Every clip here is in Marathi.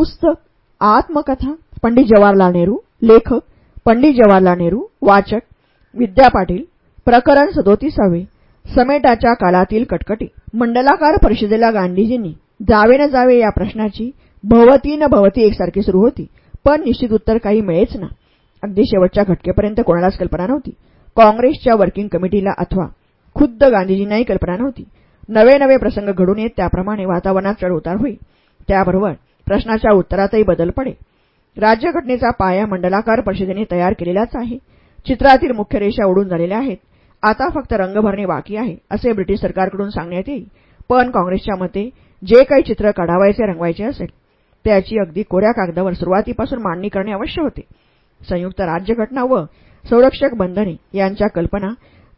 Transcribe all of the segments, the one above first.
पुस्तक आत्मकथा पंडित जवाहरलाल नेहरू लेखक पंडित जवाहरलाल नेहरू वाचक विद्या पाटील प्रकरण सदोतीसावे समेटाच्या काळातील कटकटी मंडलाकार परिषदेला गांधीजींनी जावे न जावे या प्रश्नाची भवती न भवती एकसारखी सुरू होती. पण निश्चित उत्तर काही मिळेच ना. अगदी शेवटच्या घटकेपर्यंत कोणालाच कल्पना नव्हती. काँग्रेसच्या वर्किंग कमिटीला अथवा खुद्द गांधीजींनाही कल्पना नव्हती. नवे नवे प्रसंग घडून येत त्याप्रमाणे वातावरणात चढउतार होई. त्याबरोबर प्रश्नाच्या उत्तरातही बदल पडे राज्यघटनेचा पाया मंडलाकार परिषदेने तयार केलेलाच आहे. चित्रातील मुख्य रेषा उडून झालेल्या आहेत. आता फक्त रंग भरणे बाकी आहे असे ब्रिटिश सरकारकडून सांगण्यात येईल. पण काँग्रेसच्या मते जे काही चित्र काढावायचे रंगवायचे असेल त्याची अगदी कोऱ्या कागदावर सुरुवातीपासून मांडणी करणे अवश्य होते. संयुक्त राज्यघटना व संरक्षक बंधने यांच्या कल्पना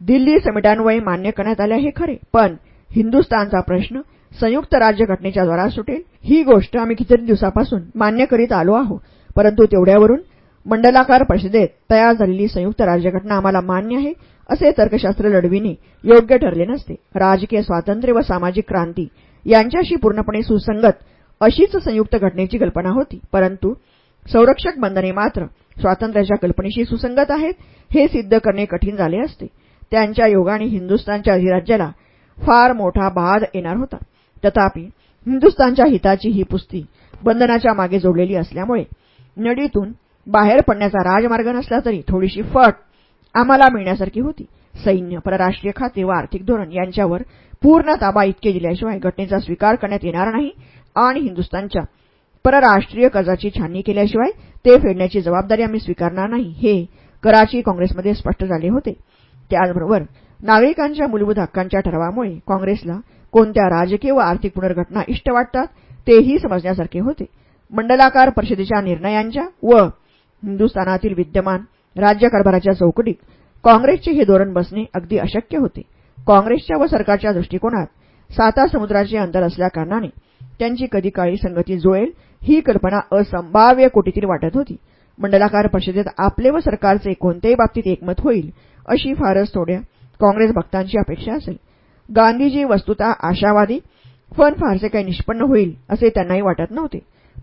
दिल्ली समिटान्वये मान्य करण्यात आल्या हे खरे. पण हिंदुस्थानचा प्रश्न संयुक्त राज्यघटनेच्या द्वारा सुटेल. ही गोष्ट आम्ही कितीतरी दिवसापासून मान्य करीत आलो आहोत. परंतु तेवढ्यावरून मंडलाकार परिषदेत तयार झालेली संयुक्त राज्यघटना आम्हाला मान्य आहे असे तर्कशास्त्र लढविणे योग्य ठरले नसते. राजकीय स्वातंत्र्य व सामाजिक क्रांती यांच्याशी पूर्णपणे सुसंगत अशीच संयुक्त घटनेची कल्पना होती. परंतु संरक्षक बंधने मात्र स्वातंत्र्याच्या कल्पनेशी सुसंगत आहेत हे सिद्ध करणे कठीण झाले असते. त्यांच्या योगाने हिंदुस्थानच्या अधिराज्याला फार मोठा बाद येणार होता. तथापि हिंदुस्तानच्या हिताची ही पुस्ती बंधनाच्या मागे जोडलेली असल्यामुळे नडीतून बाहेर पडण्याचा राजमार्ग नसला तरी थोडीशी फट आम्हाला मिळण्यासारखी होती. सैन्य परराष्ट्रीय खाते व आर्थिक धोरण यांच्यावर पूर्ण ताबा इतके दिल्याशिवाय घटनेचा स्वीकार करण्यात येणार नाही. आणि हिंदुस्तानच्या परराष्ट्रीय कर्जाची छाननी केल्याशिवाय ते फेडण्याची जबाबदारी आम्ही स्वीकारणार नाही हे कराची काँग्रेसमध्ये स्पष्ट झाले होते. त्याचबरोबर नागरिकांच्या मूलभूत हक्कांच्या ठरावामुळे काँग्रेसला कोणत्या राजकीय व आर्थिक पुनर्घटना इष्ट वाटतात तेही समजण्यासारखे होते. मंडलाकार परिषदेच्या निर्णयांच्या व हिंदुस्थानातील विद्यमान राज्यकारभाराच्या चौकटीत काँग्रेसचे हे धोरण बसणे अगदी अशक्य होते. काँग्रेसच्या व सरकारच्या दृष्टिकोनात साता समुद्राचे अंतर असल्याकारणाने त्यांची कधी काळी संगती जुळेल ही कल्पना असंभाव्य कोटीतील वाटत होती. मंडलाकार परिषदेत आपले व सरकारचे कोणत्याही बाबतीत एकमत होईल अशी फारच थोड्या काँग्रेस भक्तांची अपेक्षा असेल. गांधीजी वस्तुतः आशावादी. पण फारसे काही निष्पन्न होईल असे त्यांनाही वाटत नव्हते.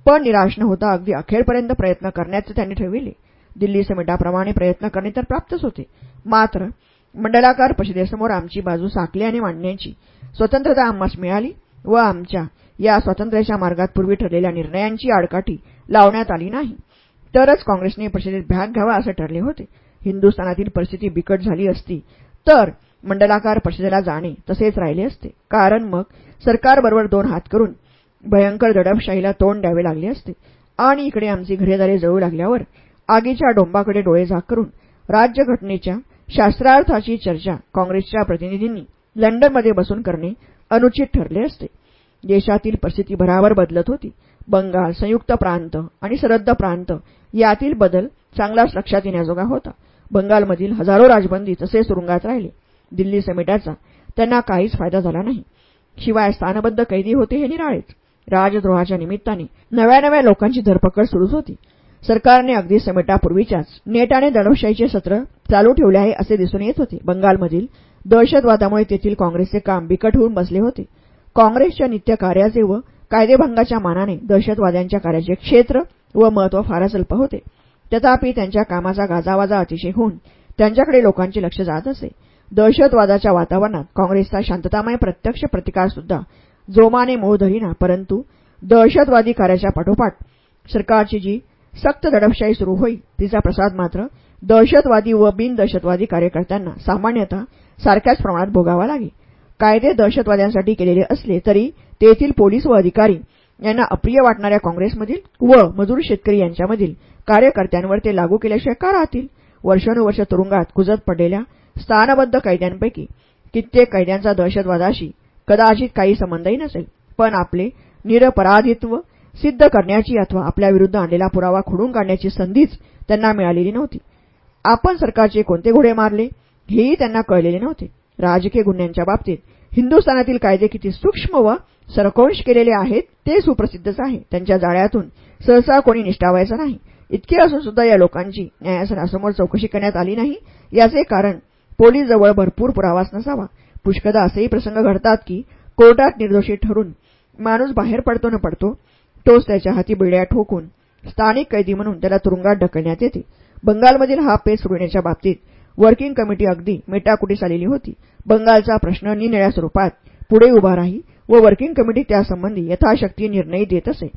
पण निराश न होता अगदी अखेरपर्यंत प्रयत्न करण्याचे त्यांनी ठरविले. दिल्ली समिटाप्रमाणे प्रयत्न करणे तर प्राप्तच होते. मात्र मंडलाकार परिषदेसमोर आमची बाजू साकल्याने मांडण्याची स्वतंत्रता आम्हास मिळाली व आमच्या या स्वातंत्र्याच्या मार्गात पूर्वी ठरलेल्या निर्णयांची आडकाठी लावण्यात आली नाही. तरच काँग्रेसने परिषदेत भाग घ्यावा असे ठरले होते. हिंदुस्थानातील परिस्थिती बिकट झाली असती तर मंडलाकार परिषदेला जाणे तसेच राहिले असते. कारण मग सरकारबरोबर दोन हात करून भयंकर दडपशाहीला तोंड द्यावे लागले असते. आणि इकडे आमची घरेदारे जळू लागल्यावर आगीच्या डोंबाकडे डोळे झाक करून राज्यघटनेच्या शास्त्रार्थाची चर्चा काँग्रेसच्या प्रतिनिधींनी लंडनमध्ये बसून करणे अनुचित ठरले असते. देशातील परिस्थिती भरावर बदलत होती. बंगाल संयुक्त प्रांत आणि सरहद्द प्रांत यातील बदल चांगलाच लक्षात येण्याजोगा होता. बंगालमधील हजारो राजबंदी तसेच तुरुंगात राहिले. दिल्ली समिटाचा त्यांना काहीच फायदा झाला नाही. शिवाय स्थानबद्ध कैदी होते हे निराळेच. राजद्रोहाच्या निमित्ताने नव्या नव्या लोकांची धरपकड सुरूच होती. सरकारने अगदी समिटापूर्वीच्याच नेटाने दडपशाहीचे सत्र चालू ठेवले आहे असे दिसून येत होते. बंगालमधील दहशतवादामुळे तेथील काँग्रेसचे काम बिकट होऊन बसले होते. काँग्रेसच्या नित्य कार्याचे व कायदेभंगाच्या मानाने दहशतवाद्यांच्या कार्याचे क्षेत्र व महत्त्व फारच अल्प होते. तथापि त्यांच्या कामाचा गाजावाजा अतिशय होऊन त्यांच्याकडे लोकांचे लक्ष जात असे. दहशतवादाच्या वातावरणात काँग्रेसचा शांततामय प्रत्यक्ष प्रतिकारसुद्धा जोमाने मोह धरीना परंतु दहशतवादी कार्याच्या पाठोपाठ सरकारची जी सक्त दडपशाही सुरू होईल तिचा प्रसाद मात्र दहशतवादी व बिन दहशतवादी कार्यकर्त्यांना सामान्यतः सारख्याच प्रमाणात भोगावा लागेल. कायदे दहशतवाद्यांसाठी केलेले असले तरी तेथील पोलीस व अधिकारी यांना अप्रिय वाटणाऱ्या काँग्रेसमधील व मजूर शेतकरी यांच्यामधील कार्यकर्त्यांवर ते लागू केल्याशिवाय का राहतील? वर्षानुवर्ष तुरुंगात कुजत पडलेल्या स्थानबद्ध कैद्यांपैकी कित्येक कैद्यांचा दहशतवादाशी कदाचित काही संबंधही नसेल पण आपले निरपराधित्व सिद्ध करण्याची अथवा आपल्याविरुद्ध आणलेला पुरावा खोडून काढण्याची संधीच त्यांना मिळालेली नव्हती. आपण सरकारचे कोणते घोडे मारले हेही त्यांना कळलेले नव्हते. राजकीय गुन्ह्यांच्या बाबतीत हिंदुस्थानातील कायदे किती सूक्ष्म व सरकोंश केलेले आहेत ते सुप्रसिद्धच आहे. त्यांच्या जाळ्यातून सहसा कोणी निष्ठावायचं नाही. इतके असून सुद्धा या लोकांची न्यायासनासमोर चौकशी करण्यात आली नाही याचे कारण पोलीस जवळ भरपूर पुरावाच नसावा. पुष्कदा असेही प्रसंग घडतात की कोर्टात निर्दोषी ठरून माणूस बाहेर पडतो न पडतो तोच त्याच्या हाती बिड्या ठोकून स्थानिक कैदी म्हणून त्याला तुरुंगात ढकलण्यात येते. बंगालमधील हा पेच सोडण्याच्या बाबतीत वर्किंग कमिटी अगदी मेटाकुटीस आलेली होती. बंगालचा प्रश्न निनिळ्या स्वरूपात पुढे उभा राही व वर्किंग कमिटी त्यासंबंधी यथाशक्ती निर्णय देत असे.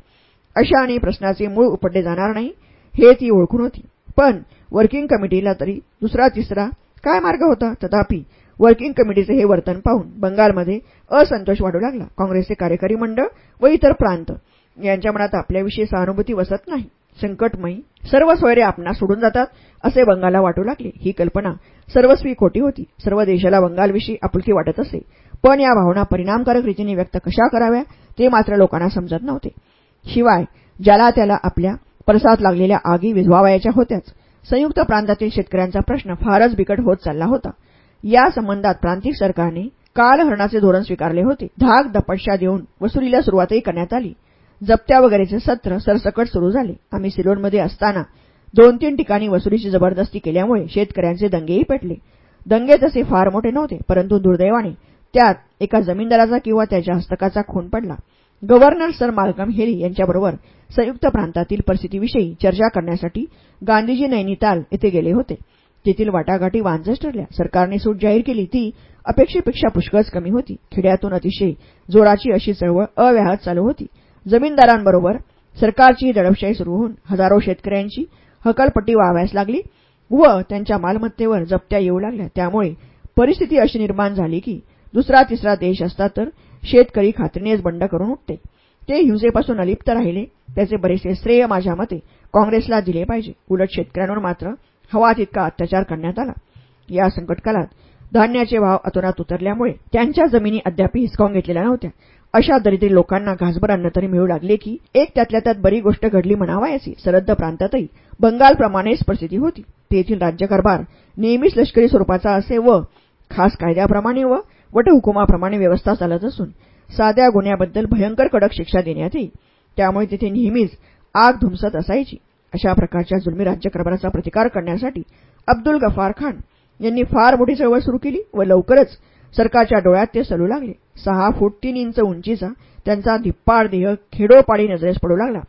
अशाने प्रश्नाचे मूळ उपडले जाणार नाही हे ती ओळखून होती. पण वर्किंग कमिटीला तरी दुसरा तिसरा काय मार्ग होता? तथापि वर्किंग कमिटीचे हे वर्तन पाहून बंगालमध्ये असंतोष वाढू लागला. काँग्रेसचे कार्यकारी मंडळ व इतर प्रांत यांच्या मनात आपल्याविषयी सहानुभूती वसत नाही. संकटमयी सर्व सोयरे आपणास सोडून जातात असे बंगालला वाटू लागले. ही कल्पना सर्वस्वी खोटी होती. सर्व देशाला बंगालविषयी आपुलकी वाटत असे. पण या भावना परिणामकारक रीतीने व्यक्त कशा कराव्या ते मात्र लोकांना समजत नव्हते. शिवाय ज्याला त्याला आपल्या परसात लागलेल्या आगी विझवावयाच्या होत्याच. संयुक्त प्रांतातील शेतकऱ्यांचा प्रश्न फारच बिकट होत चालला होता. या संबंधात प्रांतिक सरकारने कालहरणाचे धोरण स्वीकारले होते. धाक दपटशा देऊन वसुलीला सुरुवातही करण्यात आली. जप्त्या वगैरेचे सत्र सरसकट सुरू झाले. आम्ही सिलोनमध्ये असताना दोन तीन ठिकाणी वसुलीची जबरदस्ती केल्यामुळे शेतकऱ्यांचे दंगेही पेटले. दंगे तसे फार मोठे नव्हते परंतु दुर्दैवाने त्यात एका जमीनदाराचा किंवा त्याच्या हस्तकाचा खून पडला. गव्हर्नर सर माल्कम हेरी यांच्याबरोबर संयुक्त प्रांतातील परिस्थितीविषयी चर्चा करण्यासाठी गांधीजी नैनिताल येथे गेले होते. तेथील वाटाघाटी वांजस ठरल्या सरकारने सूट जाहीर केली ती अपेक्षेपेक्षा पुष्कळच कमी होती. खेड्यातून अतिशय जोराची अशी चळवळ अव्याहत चालू होती. जमीनदारांबरोबर सरकारची दडपशाही सुरू होऊन हजारो शेतकऱ्यांची हकलपट्टी व्हाव्यास लागली व त्यांच्या मालमत्तेवर जप्त्या येऊ लागल्या. त्यामुळे परिस्थिती अशी निर्माण झाली की दुसरा तिसरा देश असता तर शेतकरी खात्रीनेच बंड करून उठते. ते हिंसेपासून अलिप्त राहिले. त्याचे बरेचसे श्रेय माझ्या मते काँग्रेसला दिले पाहिजे. उलट शेतकऱ्यांवर मात्र हवा तितका अत्याचार करण्यात आला. या संकटकालात धान्याचे भाव अतोनात उतरल्यामुळे त्यांच्या जमिनी अद्याप हिसकावून घेतलेल्या नव्हत्या. अशा दरिद्री लोकांना घासभर अन्न तरी मिळू लागले की एक त्यातल्या त्यात बरी गोष्ट घडली म्हणावायची. सरहद्द प्रांतातही बंगालप्रमाणेच परिस्थिती होती. तेथील राज्यकारभार नेहमीच लष्करी स्वरूपाचा असे व खास कायद्याप्रमाणे व वटहुकुमाप्रमाणे व्यवस्था चालत असून साध्या गुन्ह्याबद्दल भयंकर कडक शिक्षा देण्यात येईल. त्यामुळे तिथे नेहमीच आग धुमसत असायची. अशा प्रकारच्या जुलमी राज्यकारभाराचा प्रतिकार करण्यासाठी अब्दुल गफार खान यांनी फार मोठी चळवळ सुरू केली व लवकरच सरकारच्या डोळ्यात ते सलू लागले. सहा फूट तीन इंच उंचीचा त्यांचा धिप्पाड देह खेडोपाडी नजरेस पडू लागला.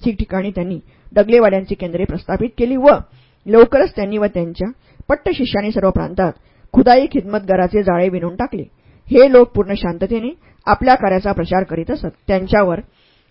ठिकठिकाणी त्यांनी डगलेवाड्यांची केंद्रे प्रस्थापित केली व लवकरच त्यांनी व त्यांच्या पट्टशिष्यांनी सर्व प्रांतात खुदाई खिदमतगाराचे जाळे विणून टाकले. हे लोक पूर्ण शांततेने आपल्या कार्याचा प्रचार करीत असत. त्यांच्यावर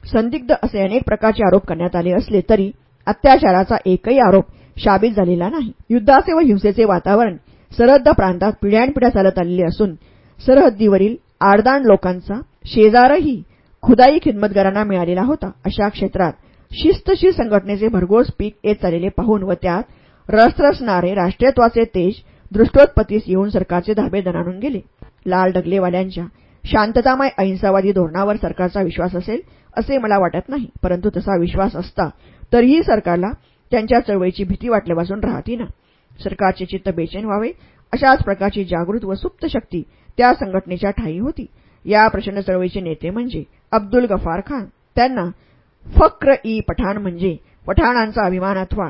संदिग्ध असे अनेक प्रकारचे आरोप करण्यात आले असले तरी अत्याचाराचा एकही आरोप शाबित झालेला नाही. युद्धाचे व हिंसेचे वातावरण सरहद्द प्रांतात पिढ्यानपिढ्या चालत आलेले असून सरहद्दीवरील आडदांड लोकांचा शेजारही खुदाई खिदमतगारांना मिळालेला होता. अशा क्षेत्रात शिस्तशीर संघटनेचे भरघोस पीक येत चाललेले पाहून व त्यात रसरसणारे राष्ट्रीयत्वाचे तेज दृष्टोत्पत्तीस येऊन सरकारचे धाबे दणाणून गेले. लाल डगलेवाल्यांच्या शांततामय अहिंसावादी धोरणावर सरकारचा विश्वास असेल असे मला वाटत नाही. परंतु तसा विश्वास असता तरीही सरकारला त्यांच्या चळवळीची भीती वाटल्यापासून राहती ना. सरकारचे चित्त बेचैन व्हावे अशाच प्रकारची जागृत व सुप्त शक्ती त्या संघटनेच्या ठाई होती. या प्रचंड चळवळीचे नेते म्हणजे अब्दुल गफार खान. त्यांना फक्र ई पठाण म्हणजे पठाणांचा अभिमान अथवा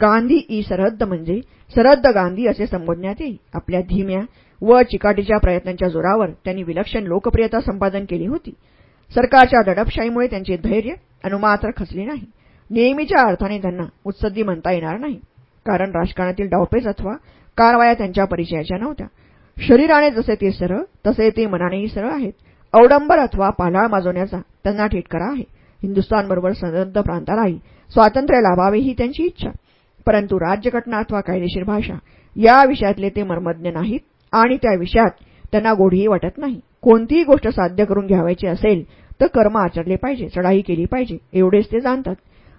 गांधी ई सरहद्द म्हणजे सरहद्द गांधी असे संबोधण्यात येईल. आपल्या धीम्या व चिकाटीच्या प्रयत्नांच्या जोरावर त्यांनी विलक्षण लोकप्रियता संपादन केली होती. सरकारच्या दडपशाहीमुळे त्यांचे धैर्य अनुमात्र खचले नाही. नेहमीच्या अर्थाने त्यांना उत्सद्दी म्हणता येणार नाही. कारण राजकारणातील डावपेच अथवा कारवाया त्यांच्या परिचयाच्या नव्हत्या. शरीराने जसे ते सरळ तसे ते मनानेही सरळ आहेत. अवडंबर अथवा पालाळ माजवण्याचा त्यांना ठेटकरा आहे. हिंदुस्थानबरोबर संबद्ध प्रांतालाही स्वातंत्र्य लाभावे ही त्यांची इच्छा. परंतु राज्यघटना अथवा कायदेशीर भाषा या विषयातले ते मर्मज्ञ नाहीत आणि त्या विषयात त्यांना गोढीही वाटत नाही. कोणतीही गोष्ट साध्य करून घ्यावायची असेल तर कर्म आचरले पाहिजे चढाई केली पाहिजे एवढेच ते जाणतात.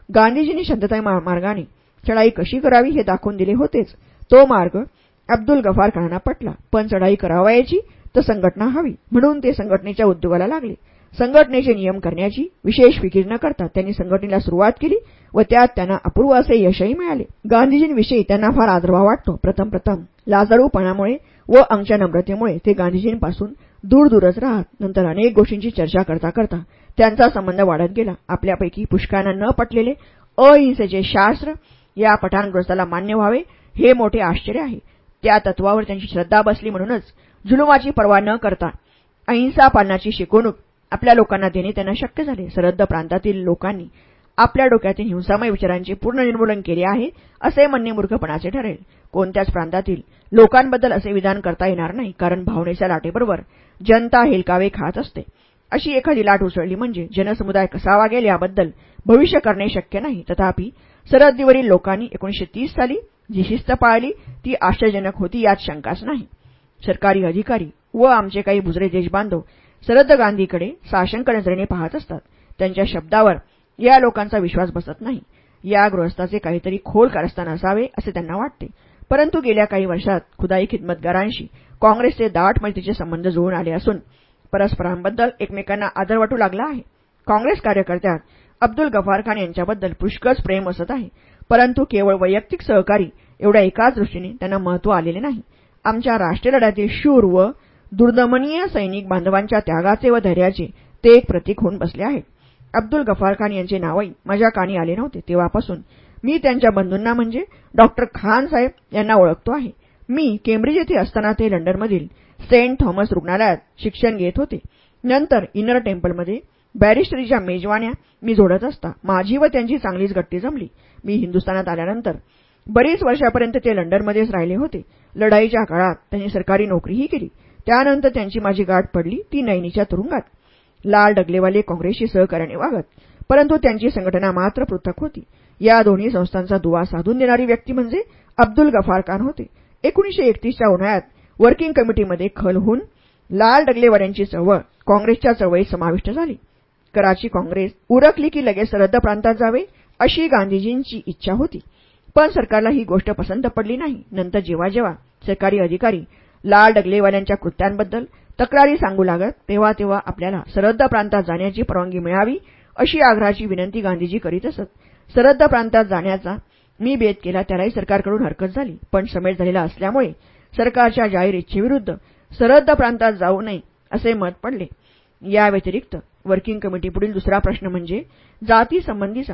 गांधीजींनी शांतताई मार्गाने चढाई कशी करावी हे दाखवून दिले होतेच. तो मार्ग अब्दुल गफार खानांना पटला. पण चढाई करावायची तर संघटना हवी. म्हणून ते संघटनेच्या उद्योगाला लागले. संघटनेचे नियम करण्याची विशेष फिकीर न करता त्यांनी संघटनेला सुरुवात केली व त्यात त्यांना अपूर्व असे यशही मिळाले. गांधीजींविषयी त्यांना फार आदरभाव वाटतो. प्रथम प्रथम लाजाळूपणामुळे व अंगच्या नम्रतेमुळे ते गांधीजींपासून दूर दूरच राहत. नंतर अनेक गोष्टींची चर्चा करता करता त्यांचा संबंध वाढत गेला. आपल्यापैकी पुष्कांना न पटलेले अहिंसेचे शास्त्र या पठाणग्रस्ताला मान्य व्हावे हे मोठे आश्चर्य आहे. त्या तत्वावर त्यांची श्रद्धा बसली म्हणूनच जुलुमाची पर्वा न करता अहिंसा पालनाची शिकवणूक आपल्या लोकांना देणे त्यांना शक्य झाले. सरहद्द प्रांतातील लोकांनी आपल्या डोक्यातील हिंसामय विचारांचे पूर्ण निर्मूलन केले आहे असे म्हणणे मूर्खपणाचे ठरेल. कोणत्याच प्रांतातील लोकांबद्दल असे विधान करता येणार नाही कारण भावनेच्या लाटेबरोबर जनता हेलकावे खात असते. अशी एखादी लाट उसळली म्हणजे जनसमुदाय कसा वागेल याबद्दल भविष्य करणे शक्य नाही. तथापि सरहद्दीवरील लोकांनी एकोणीशे तीस साली जी शिस्त पाळली ती आश्चर्यजनक होती यात शंकाच नाही. सरकारी अधिकारी व आमचे काही बुजरे देशबांधव सरद गांधीकडे साशंक नजरेने पाहत असतात. त्यांच्या शब्दावर या लोकांचा विश्वास बसत नाही. या गृहस्थाचे काहीतरी खोल कारस्थान असावे असे त्यांना वाटते. परंतु गेल्या काही वर्षात खुदाई खिदमतगारांशी काँग्रेसचे दाट मैत्रीचे संबंध जुळून आले असून परस्परांबद्दल एकमेकांना आदर वाटू लागला आहे. काँग्रेस कार्यकर्त्यात अब्दुल गफार खान यांच्याबद्दल पुष्कळच प्रेम असत आहे. परंतु केवळ वैयक्तिक सहकारी एवढ्या एकाच दृष्टीने त्यांना महत्त्व आलेले नाही. आमच्या राष्ट्रीय लढ्यातील शूर व दुर्दमनीय सैनिक बांधवांच्या त्यागाचे व धैर्याचे ते एक प्रतीक होऊन बसले आहेत. अब्दुल गफार खान यांचे नावही माझ्या कानी आले नव्हते. तेव्हापासून मी त्यांच्या बंधूंना म्हणजे डॉक्टर खान साहेब यांना ओळखतो आहे. मी केम्ब्रिज येथे असताना ते लंडनमधील सेंट थॉमस रुग्णालयात शिक्षण घेत होते. नंतर इनर टेम्पलमध्ये बॅरिस्टरीच्या मेजवान्या मी जोडत असता माझी व त्यांची चांगलीच गट्टी जमली. मी हिंदुस्थानात आल्यानंतर बरीच वर्षापर्यंत ते लंडनमध्येच राहिले होते. लढाईच्या काळात त्यांनी सरकारी नोकरीही केली. त्यानंतर त्यांची माझी गाठ पडली ती नैनीच्या तुरुंगात. लाल डगलेवाले काँग्रेसशी सहकार्याने वागत परंतु त्यांची संघटना मात्र पृथक होती. या दोन्ही संस्थांचा दुवा साधून देणारी व्यक्ती म्हणजे अब्दुल गफार खान होते. एकोणीशे एकतीसच्या उन्हाळ्यात वर्किंग कमिटीमध्ये खल होऊन लाल डगलेवाल्यांची चळवळ काँग्रेसच्या चळवळीत समाविष्ट झाली. कराची काँग्रेस उरकली की लगेच सरहद्द प्रांतात जावे अशी गांधीजींची इच्छा होती. पण सरकारला ही गोष्ट पसंत पडली नाही. नंतर जेव्हा जेव्हा सरकारी अधिकारी लाल डगलेवाल्यांच्या कृत्यांबद्दल तक्रारी सांगू लागत तेव्हा तेव्हा आपल्याला सरहद्द प्रांतात जाण्याची परवानगी मिळावी अशी आग्रहाची विनंती गांधीजी करीत असत. सरहद्द प्रांतात जाण्याचा मी बेत केला त्यालाही सरकारकडून हरकत झाली पण समेट झालेला असल्यामुळे सरकारच्या जाहीर इच्छेविरुद्ध सरहद्द प्रांतात जाऊ नये असे मत पडले. या व्यतिरिक्त वर्किंग कमिटीपुढील दुसरा प्रश्न म्हणजे जाती संबंधीचा.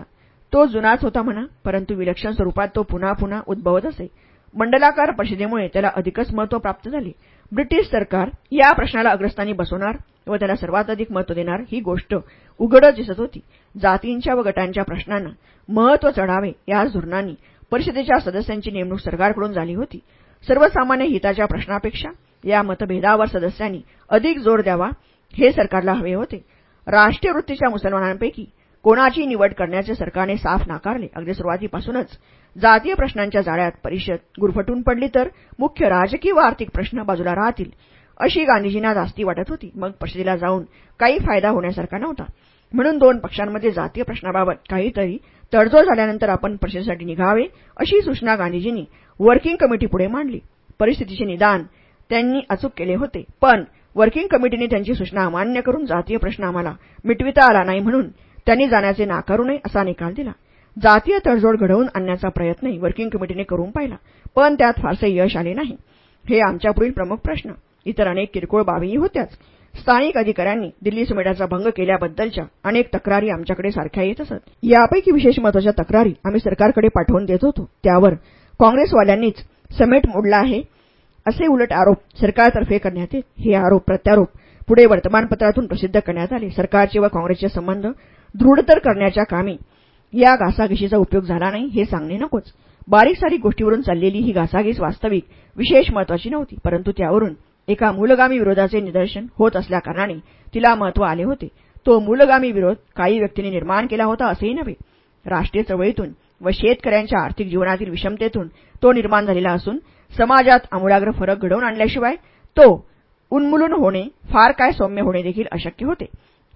तो जुनाच होता म्हणा परंतु विलक्षण स्वरूपात तो पुन्हा पुन्हा उद्भवत असे. मंडलाकार परिषदेमुळे त्याला अधिकच महत्त्व प्राप्त झाले. ब्रिटिश सरकार या प्रश्नाला अग्रस्थानी बसवणार व त्याला सर्वात अधिक महत्त्व देणार ही गोष्ट उघडच दिसत होती. जातींच्या व गटांच्या प्रश्नांना महत्त्व चढावे याच धोरणांनी परिषदेच्या सदस्यांची नेमणूक सरकारकडून झाली होती. सर्वसामान्य हिताच्या प्रश्नापेक्षा या मतभेदावर सदस्यांनी अधिक जोर द्यावा हे सरकारला हवे होते. राष्ट्रीय वृत्तीच्या मुसलमानांपैकी कोणाची निवड करण्याचे सरकारने साफ नाकारले? अगदी सुरुवातीपासूनच जातीय प्रश्नांच्या जाळ्यात परिषद गुरफटून पडली तर मुख्य राजकीय व आर्थिक प्रश्न बाजूला राहतील. अशी गांधीजींना जास्ती वाटत होती. मग परिषदेला जाऊन काही फायदा होण्यासारखा नव्हता. म्हणून दोन पक्षांमध्ये जातीय प्रश्नाबाबत काहीतरी तडजोड झाल्यानंतर आपण परिषदेसाठी निघावे अशी सूचना गांधीजींनी वर्किंग कमिटीपुढे मांडली. परिस्थितीचे निदान त्यांनी अचूक केले होते. पण वर्किंग कमिटीने त्यांची सूचना अमान्य करून जातीय प्रश्न आम्हाला मिटविता आला नाही म्हणून त्यांनी जाण्याचे नाकारू नये असा निकाल दिला. जातीय तडजोड घडवून आणण्याचा प्रयत्नही वर्किंग कमिटीने करून पाहिला. पण त्यात फारसे यश आले नाही. हे आमच्यापुढील प्रमुख प्रश्न. इतर अनेक किरकोळ बाबीही होत्याच. स्थानिक अधिकाऱ्यांनी दिल्ली समेटाचा भंग केल्याबद्दलच्या अनेक तक्रारी आमच्याकडे सारख्या येत असत. यापैकी विशेष महत्त्वाच्या तक्रारी आम्ही सरकारकडे पाठवून देत होतो. त्यावर काँग्रेसवाल्यांनीच समेट मोडला आहे असे उलट आरोप सरकारतर्फे करण्यात येत. हे आरोप प्रत्यारोप पुढे वर्तमानपत्रातून प्रसिद्ध करण्यात आले. सरकारचे व काँग्रेसचे संबंध दृढतर करण्याच्या कामी या घासाघिशीचा उपयोग झाला नाही हे सांगणे नकोच. बारीक सारीक गोष्टीवरून चाललेली ही घासाघीस वास्तविक विशेष महत्वाची नव्हती परंतु त्यावरून एका मूलगामी विरोधाचे निदर्शन होत असल्याकारणाने तिला महत्त्व आले होते. तो मूलगामी विरोध काही व्यक्तींनी निर्माण केला होता असेही नव्हे. राष्ट्रीय चळवळीतून व शेतकऱ्यांच्या आर्थिक जीवनातील विषमतेतून तो निर्माण झालेला असून समाजात आमूलाग्र फरक घडवून आणल्याशिवाय तो उन्मूलन होणे फार काय सौम्य होणे देखील अशक्य होते.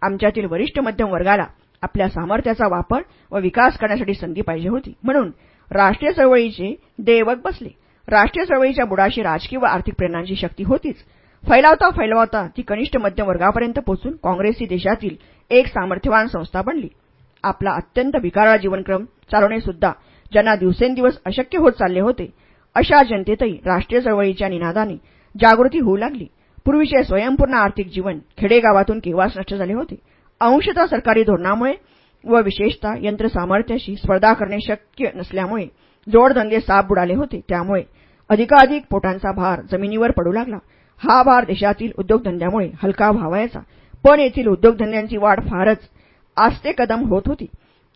आमच्यातील वरिष्ठ मध्यम वर्गाला आपल्या सामर्थ्याचा वापर व विकास करण्यासाठी संधी पाहिजे होती. म्हणून राष्ट्रीय चळवळीचे देवक बसले. राष्ट्रीय चळवळीच्या बुडाशी राजकीय व आर्थिक प्रेरणांची शक्ती होतीच. फैलावता फैलावता ती कनिष्ठ मध्यम वर्गापर्यंत पोहोचून काँग्रेस ही देशातील एक सामर्थ्यवान संस्था बनली. आपला अत्यंत विकारा जीवनक्रम चालवणे सुद्धा ज्यांना दिवसेंदिवस अशक्य होत चालले होते अशा जनतेतही राष्ट्रीय चळवळीच्या निनादाने जागृती होऊ लागली. पूर्वीचे स्वयंपूर्ण आर्थिक जीवन खेडेगावातून केव्हाच नष्ट झाले होते? अंशतः सरकारी धोरणामुळे व विशेषतः यंत्रसामर्थ्याशी स्पर्धा करणे शक्य नसल्यामुळे जोडधंदे साप बुडाले होते. त्यामुळे अधिकाधिक पोटांचा भार जमिनीवर पडू लागला. हा भार देशातील उद्योगधंद्यामुळे हलका व्हावायचा. पण येथील उद्योगधंद्यांची वाढ फारच आस्ते कदम होत होती.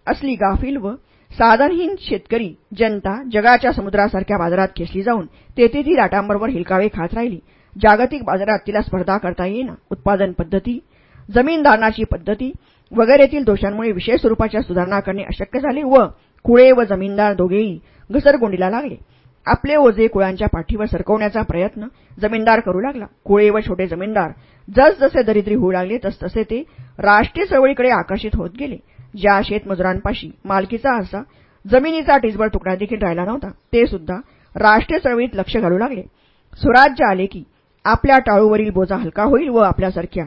असली गाफील व साधनहीन शेतकरी जनता जगाच्या समुद्रासारख्या बाजारात खेचली जाऊन तेथे ती लाटांबरोबर हिलकावे खात राहिली. जागतिक बाजारात तिला स्पर्धा करता येईना. उत्पादन पद्धती जमीनदारणाची पद्धती वगैरेतील दोषांमुळे विशेष स्वरूपाच्या सुधारणा करणे अशक्य झाले व कुळे व जमीनदार दोघेही घसरगुंडीला लागले. आपले ओझे कुळांच्या पाठीवर सरकवण्याचा प्रयत्न जमीनदार करू लागला. कुळे व छोटे जमीनदार जसजसे दरिद्री होऊ लागले तसतसे ते राष्ट्रीय चळवळीकडे आकर्षित होत गेले. ज्या शेतमजुरांपाशी मालकीचा असा जमिनीचा टिचबळ तुकडा देखील राहिला नव्हता ते सुद्धा राष्ट्रीय चळवळीत लक्ष घालू लागले. स्वराज्य आले की आपल्या टाळूवरील बोजा हलका होईल व आपल्यासारख्या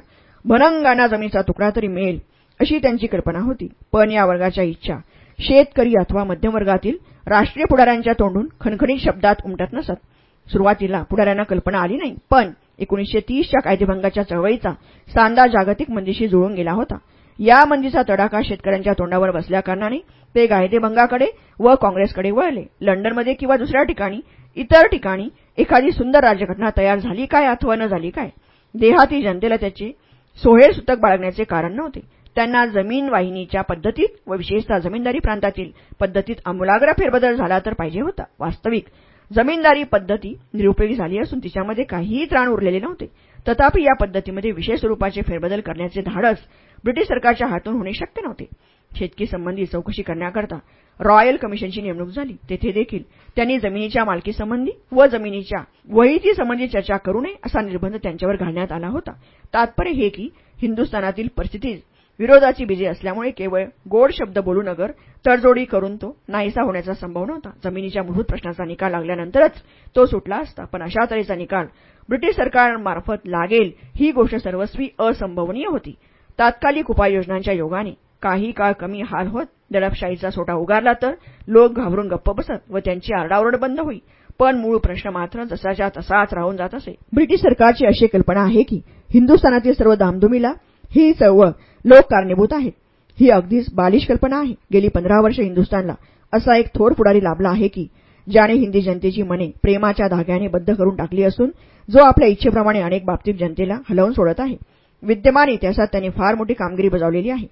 भनंगाना जमिनीचा तुकडा तरी मिळेल अशी त्यांची कल्पना होती. पण या वर्गाच्या इच्छा शेतकरी अथवा मध्यमवर्गातील राष्ट्रीय पुढाऱ्यांच्या तोंडून खणखणीत शब्दात उमटत नसत. सुरुवातीला पुढाऱ्यांना कल्पना आली नाही पण एकोणीसशे तीसच्या कायदेभंगाच्या चळवळीचा सांदा जागतिक मंदीशी जुळून गेला होता. या मंदीचा तडाखा शेतकऱ्यांच्या तोंडावर बसल्याकारणाने ते कायदेभंगाकडे व काँग्रेसकडे वळले. लंडनमध्ये किंवा दुसऱ्या ठिकाणी इतर ठिकाणी एखादी सुंदर राज्यघटना तयार झाली काय अथवा न झाली काय? देहाती जनतेला त्याचे सोहेर सुतक बाळगण्याचे कारण नव्हते. त्यांना जमीन वाहिनीच्या पद्धतीत व विशेषतः जमीनदारी प्रांतातील पद्धतीत आमूलाग्र फेरबदल झाला तर पाहिजे होता. वास्तविक जमीनदारी पद्धती निरुपयोगी झाली असून तिच्यामध्ये काहीही त्राण उरलेले नव्हते. तथापि या पद्धतीमध्ये विशेष स्वरूपाचे फेरबदल करण्याचे धाडस ब्रिटिश सरकारच्या हातून होणे शक्य नव्हते. शेतकी संबंधी चौकशी करण्याकरता रॉयल कमिशनची नेमणूक झाली. तेथे देखील त्यांनी जमिनीच्या मालकीसंबंधी व जमिनीच्या वहितीसंबंधी चर्चा करू नये असा निर्बंध त्यांच्यावर घालण्यात आला होता. तात्पर्य हे की हिंदुस्थानातील परिस्थितीत विरोधाची बीजे असल्यामुळे केवळ गोड शब्द बोलू नगर तडजोडी करून तो नाहीसा होण्याचा संभव नव्हता. जमिनीच्या मूलभूत प्रश्नाचा निकाल लागल्यानंतरच तो सुटला असता पण अशा तऱ्हेचा निकाल ब्रिटिश सरकारमार्फत लागेल ही गोष्ट सर्वस्वी असंभवनीय होती. तात्कालिक उपाययोजनांच्या योगाने काही काळ कमी हाल होत दडपशाहीचा सोटा उगारला तर लोक घाबरून गप्प बसत व त्यांची आरडाओरड बंद होई. पण मूळ प्रश्न मात्र जसाच्या तसाच राहून जात असे. ब्रिटिश सरकारची अशी कल्पना आहे की हिंदुस्थानातील सर्व दामधुमीला ही चळवळ लोक कारणीभूत आहेत ही अगदीच बालिश कल्पना आहे. गेली पंधरा वर्ष हिंदुस्थानला असा एक थोर पुढारी लाभला आहे की ज्याने हिंदी जनतेची मने प्रेमाच्या धाग्याने बद्ध करून टाकली असून जो आपल्या इच्छेप्रमाणे अनेक बाबतीत जनतेला हलवून सोडत आहे. विद्यमान इतिहासात त्यांनी फार मोठी कामगिरी बजावलेली आहे.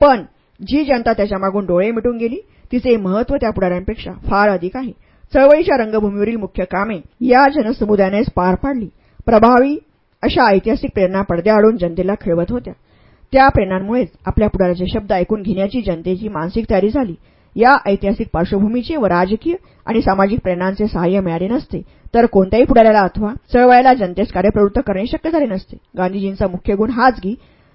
पण जी जनता त्याच्या मागून डोळे मिटून गेली तिचे महत्त्व त्या पुढाऱ्यांपेक्षा फार अधिक आहे. चळवळीच्या रंगभूमीवरील मुख्य कामे या जनसमुदायानेच पार पाडली. प्रभावी अशा ऐतिहासिक प्रेरणा पडद्याआडून जनतेला खेळवत होत्या. त्या प्रेरणांमुळेच आपल्या पुढाऱ्याचे शब्द ऐकून घेण्याची जनतेची मानसिक तयारी झाली. या ऐतिहासिक पार्श्वभूमीचे व राजकीय आणि सामाजिक प्रेरणांचे सहाय्य मिळाले नसते तर कोणत्याही पुढाऱ्याला अथवा चळवळ्याला जनतेस कार्यप्रवृत्त करणे शक्य झाले नसते. गांधीजींचा मुख्य गुण हाच की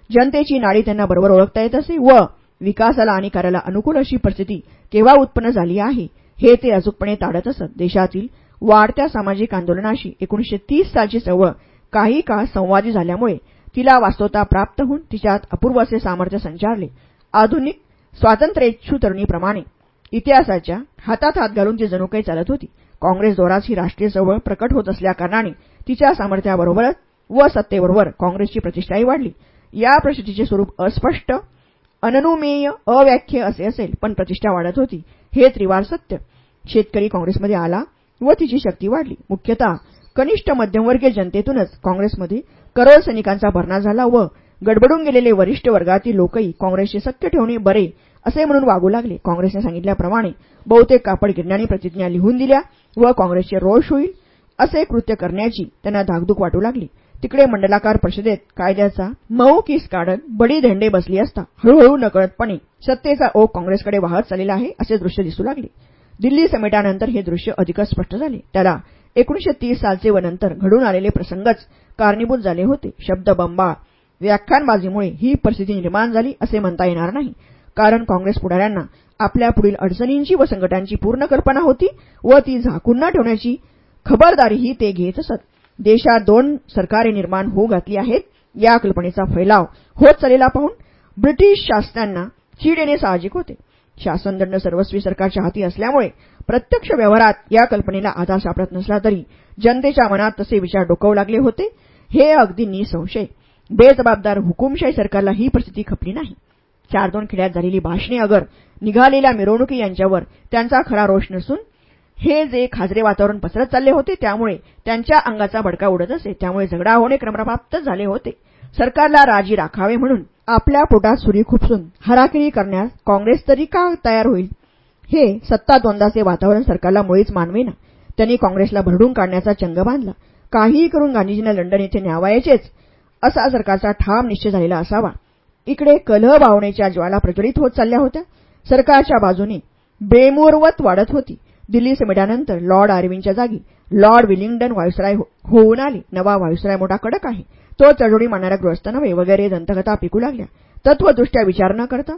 जनतेची नाडी त्यांना बरोबर ओळखता येत असे व विकासाला आणि कार्याला अनुकूल अशी परिस्थिती केव्हा उत्पन्न झाली आहे हे ते अचूकपणे ताडत असत. देशातील वाढत्या सामाजिक आंदोलनाशी एकोणीशे तीस सालची चळवळ काही काळ संवादी झाल्यामुळे तिला वास्तवता प्राप्त होऊन तिच्यात अपूर्व असे सामर्थ्य संचारले. आधुनिक स्वातंत्र्येच्छू तरुणीप्रमाणे इतिहासाच्या हातात हात घालून ती जणू काही चालत होती. काँग्रेसद्वाराच ही राष्ट्रीय चळवळ प्रकट होत असल्याकारणाने तिच्या सामर्थ्याबरोबरच व सत्तेबरोबर काँग्रेसची प्रतिष्ठाही वाढली. या प्रसिद्धीचे स्वरूप अस्पष्ट अननुमेय अव्याख्य असे असेल पण प्रतिष्ठा वाढत होती. हे त्रिवार सत्य. शेतकरी काँग्रेसमध्ये आला व तिची शक्ती वाढली. मुख्यतः कनिष्ठ मध्यमवर्गीय जनतेतूनच काँग्रेसमध्ये करोड सैनिकांचा भरणा झाला व गडबडून गेलेले वरिष्ठ वर्गातील लोकही काँग्रेसचे सत्य ठेवणे बरे असे म्हणून वागू लागले. काँग्रेसने सांगितल्याप्रमाणे बहुतेक कापड गिरण्यांनी प्रतिज्ञा लिहून दिल्या व काँग्रेसचे रोष होईल असे कृत्य करण्याची त्यांना धाकधूक वाटू लागली. तिकडे मंडलाकार परिषदेत कायद्याचा मऊ किस काढत बडी धेंडे बसली असता हळूहळू नकळतपणे सत्तेचा ओघ काँग्रेसकडे वाहत चाललेला आहे असे दृश्य दिसू लागले. दिल्ली समेटानंतर हे दृश्य अधिकच स्पष्ट झाले. त्याला एकोणीशे तीस सालचे व नंतर घडून आलेले प्रसंगच कारणीभूत झाले होते. शब्द बंबा व्याख्यानबाजीमुळे ही परिस्थिती निर्माण झाली असे म्हणता येणार नाही. कारण काँग्रेस पुढाऱ्यांना आपल्या पुढील अडचणींची व संकटांची पूर्ण कल्पना होती व ती झाकून न ठेवण्याची खबरदारीही ते घेत असत. देशात दोन सरकारे निर्माण होऊ घातली आहेत या कल्पनेचा फैलाव होत चाललेला पाहून ब्रिटिश शासनांना चीड येणे साहजिक होते. शासनदंड सर्वस्वी सरकारच्या हाती असल्यामुळे प्रत्यक्ष व्यवहारात या कल्पनेला आधार सापडत नसला तरी जनतेच्या मनात तसे विचार डोकावू लागले होते. हे अगदी निसंशय. बेजबाबदार हुकुमशाही सरकारला ही परिस्थिती खपली नाही. चार दोन खेड्यात झालेली भाषणे अगर निघालेल्या मिरवणुकी यांच्यावर त्यांचा खरा रोष नसून हे जे खाजरे वातावरण पसरत चालले होते त्यामुळे त्यांच्या अंगाचा भडका उडत असे त्यामुळे झगडा होणे क्रमप्राप्त झाले होते. सरकारला राजी राखावे म्हणून आपल्या पोटात सुरी खुपसून हराकिरी करण्यास काँग्रेस तरी का तयार होईल? हे सत्ताद्वंदाचे वातावरण सरकारला मुळीच मानवेना. त्यांनी काँग्रेसला भरडून काढण्याचा चंग बांधला. काहीही करून गांधीजींना लंडन येथे न्यावायचेच असा सरकारचा ठाम निश्चय झालेला असावा. इकडे कलह भावनेच्या ज्वाला प्रज्वलित होत चालल्या होत्या. सरकारच्या बाजूने बेमोरवत वाढत होती. दिल्ली समिटानंतर लॉर्ड आर्विनच्या जागी. लॉर्ड विलिंग्डन व्हायसराय हो-, होऊन आले. नवा व्हायसराय मोठा कडक आहे. तो चढोडी मानणारा गृहस्थ नव्हे वगैरे दंतकथा पिकू लागल्या. तत्वदृष्ट्या विचार न करता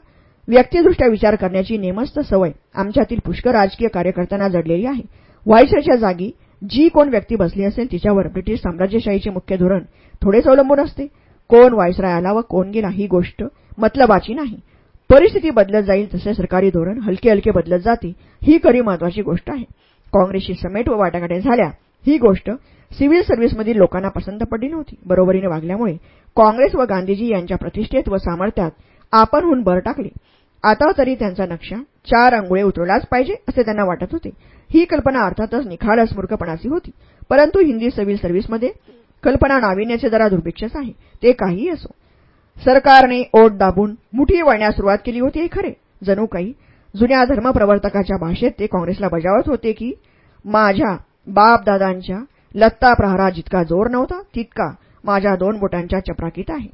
व्यक्तिदृष्ट्या विचार करण्याची नेमस्त सवय आमच्यातील पुष्कळ राजकीय कार्यकर्त्यांना जडलेली आहे. व्हायसरायच्या जागी जी कोण व्यक्ती बसली असेल तिच्यावर ब्रिटिश साम्राज्यशाहीचे मुख्य धोरण थोडेच अवलंबून असते. कोण व्हायसराय आला व कोण गेला ही गोष्ट मतलबाची नाही. परिस्थिती बदलत जाईल तसे सरकारी धोरण हलके हलके बदलत जाते. ही खरी महत्वाची गोष्ट आहे. काँग्रेसची समेट व वाटाघाटी झाल्या. ही गोष्ट सिव्हिल सर्व्हिसमधील लोकांना पसंत पडली नव्हती. बरोबरीने वागल्यामुळे काँग्रेस व गांधीजी यांच्या प्रतिष्ठेत व सामर्थ्यात आपणहून भर टाकली. आता तरी त्यांचा नक्षा चार अंगुळे उतरवलाच पाहिजे असे त्यांना वाटत होते. ही कल्पना अर्थातच निखाडस मूर्खपणाची होती. परंतु हिंदी सिव्हिल सर्व्हिसमध्ये कल्पना नाविन्याचे जरा दुर्भिक्षच आहे. ते काहीही असो. सरकारने ओट दाबून मुठी वळण्यास सुरुवात केली होती हे खरे. जणू काही जुन्या धर्मप्रवर्तकाच्या भाषेत ते काँग्रेसला बजावत होते की माझ्या बापदादांच्या लत्ता प्रहारा जितका जोर नव्हता तितका माझ्या दोन बोटांच्या चपराकीत आहे.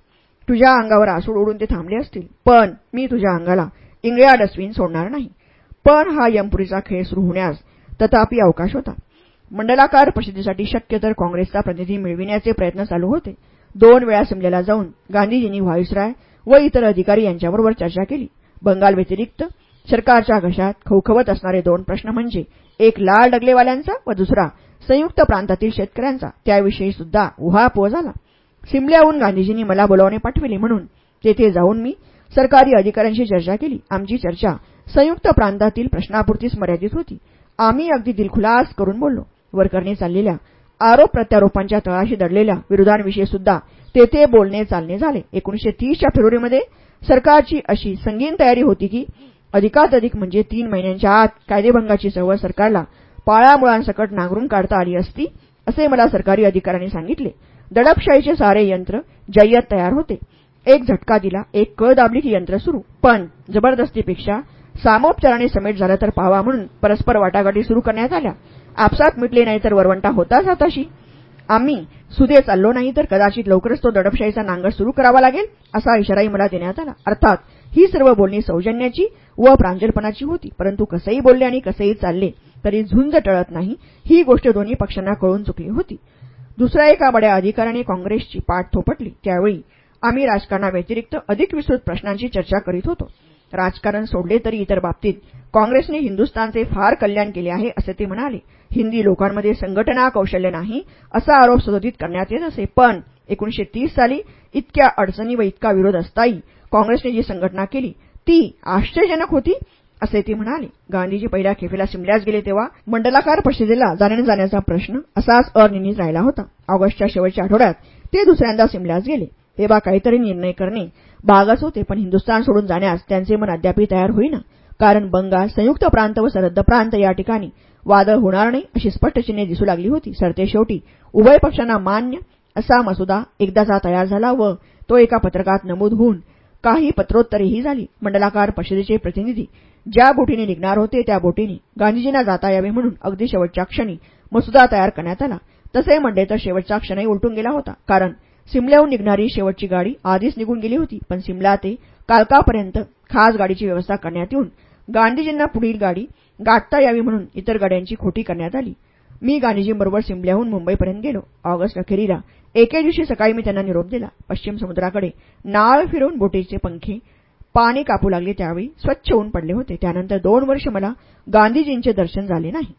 तुझ्या अंगावर आसूड उडून ते थांबले असतील. पण मी तुझ्या अंगाला इंगळ्या डस्टबिन सोडणार नाही. पण हा यमपुरीचा खेळ सुरू होण्यास तथापि अवकाश होता. मंडलाकार परिषदेसाठी शक्य तर काँग्रेसचा प्रतिनिधी मिळविण्याचे प्रयत्न चालू होते. दोन वेळा सिमल्याला जाऊन गांधीजींनी व्हाईसराय व इतर अधिकारी यांच्याबरोबर चर्चा केली. बंगाल व्यतिरिक्त सरकारच्या घशात खवखवत असणारे दोन प्रश्न म्हणजे एक लाल डगलेवाल्यांचा व दुसरा संयुक्त प्रांतातील शेतकऱ्यांचा. त्याविषयी सुद्धा उहापोह झाला. सिमल्याहून गांधीजींनी मला बोलावणे पाठविले म्हणून तेथे जाऊन मी सरकारी अधिकाऱ्यांशी चर्चा केली. आमची चर्चा संयुक्त प्रांतातील प्रश्नापुरतीच मर्यादित होती. आम्ही अगदी दिलखुलास करून बोललो. वरकरणी चाललेल्या आरोप प्रत्यारोपांच्या तळाशी दडलेल्या विरोधांविषयी सुद्धा तेथे बोलणे चालणे झाले. एकोणीशे तीसच्या फेब्रुवारीमध्ये सरकारची अशी संगीन तयारी होती की अधिकाधिक म्हणजे तीन महिन्यांच्या आत कायदेभंगाची चळवळ सरकारला पाळामुळांसकट नांगरून काढता आली असती असे मला सरकारी अधिकाऱ्यांनी सांगितले. दडपशाहीचे सारे यंत्र जय्यत तयार होते. एक झटका दिला एक कळ दाबली की यंत्र सुरू. पण जबरदस्तीपेक्षा सामोपचाराने समेट झालं तर पाहावा म्हणून परस्पर वाटाघाटी सुरू करण्यात आल्या. आपसात मिटले नाही तर वरवंटा होताच हाताशी. आम्ही सुदे चाललो नाही तर कदाचित लवकरच तो दडपशाहीचा नांगर सुरू करावा लागेल असा इशाराही मला देण्यात आला. अर्थात ही सर्व बोलणी सौजन्याची व प्रांजलपणाची होती परंतु कसंही बोलले आणि कसंही चालले तरी झुंज टळत नाही ही गोष्ट दोन्ही पक्षांना कळून चुकली होती. दुसऱ्या एका बड्या अधिकाऱ्याने काँग्रेसची पाठ थोपटली. त्यावेळी आम्ही राजकारणाव्यतिरिक्त अधिक विस्तृत प्रश्नांची चर्चा करीत होतो. राजकारण सोडले तरी इतर बाबतीत काँग्रेसने हिंदुस्थानचे फार कल्याण केले आहे असे ते म्हणाले. हिंदी लोकांमध्ये संघटना कौशल्य नाही असा आरोप सदोदित करण्यात येत असे. पण एकोणीशे तीस साली इतक्या अडचणी व इतका विरोध असताही काँग्रेसने जी संघटना केली ती आश्चर्यजनक होती असे ते म्हणाले. गांधीजी पहिल्या खेपेला सिमल्यास गेले तेव्हा मंडलाकार परिषदेला जाण्या जाण्याचा प्रश्न असाच अनिर्णित राहिला होता. ऑगस्टच्या शेवटच्या आठवड्यात ते दुसऱ्यांदा सिमल्यास गेले. तेव्हा काहीतरी निर्णय करणे भागच होते पण हिंदुस्थान सोडून जाण्यास त्यांचे मन अद्यापही तयार होईना. कारण बंगाल संयुक्त प्रांत व सरहद्द प्रांत या ठिकाणी वादळ होणार नाही अशी स्पष्ट चिन्हे दिसू लागली होती. सरते शेवटी उभय पक्षांना मान्य असा मसुदा एकदाचा तयार झाला व तो एका पत्रकात नमूद होऊन काही पत्रोत्तरेही झाली. मंडलाकार परिषदेचे प्रतिनिधी ज्या बोटीने निघणार होते त्या बोटीने गांधीजींना जाता यावे म्हणून अगदी शेवटच्या क्षणी मसुदा तयार करण्यात आला. तसे म्हणले तर शेवटचा क्षणही उलटून गेला होता. कारण सिमल्याहून निघणारी शेवटची गाडी आधीच निघून गेली होती पण सिमला ते कालकापर्यंत खास गाडीची व्यवस्था करण्यात येऊन गांधीजींना पुढील गाडी गाठता यावी म्हणून इतर गाड्यांची खोटी करण्यात आली. मी गांधीजींबरोबर सिमल्याहून मुंबईपर्यंत गेलो. ऑगस्ट अखेरीला एके दिवशी सकाळी मी त्यांना निरोप दिला. पश्चिम समुद्राकडे नाळ फिरवून बोटीचे पंखे पाणी कापू लागले त्यावेळी स्वच्छ ऊन पडले होते. त्यानंतर दोन वर्ष मला गांधीजींचे दर्शन झाले नाही.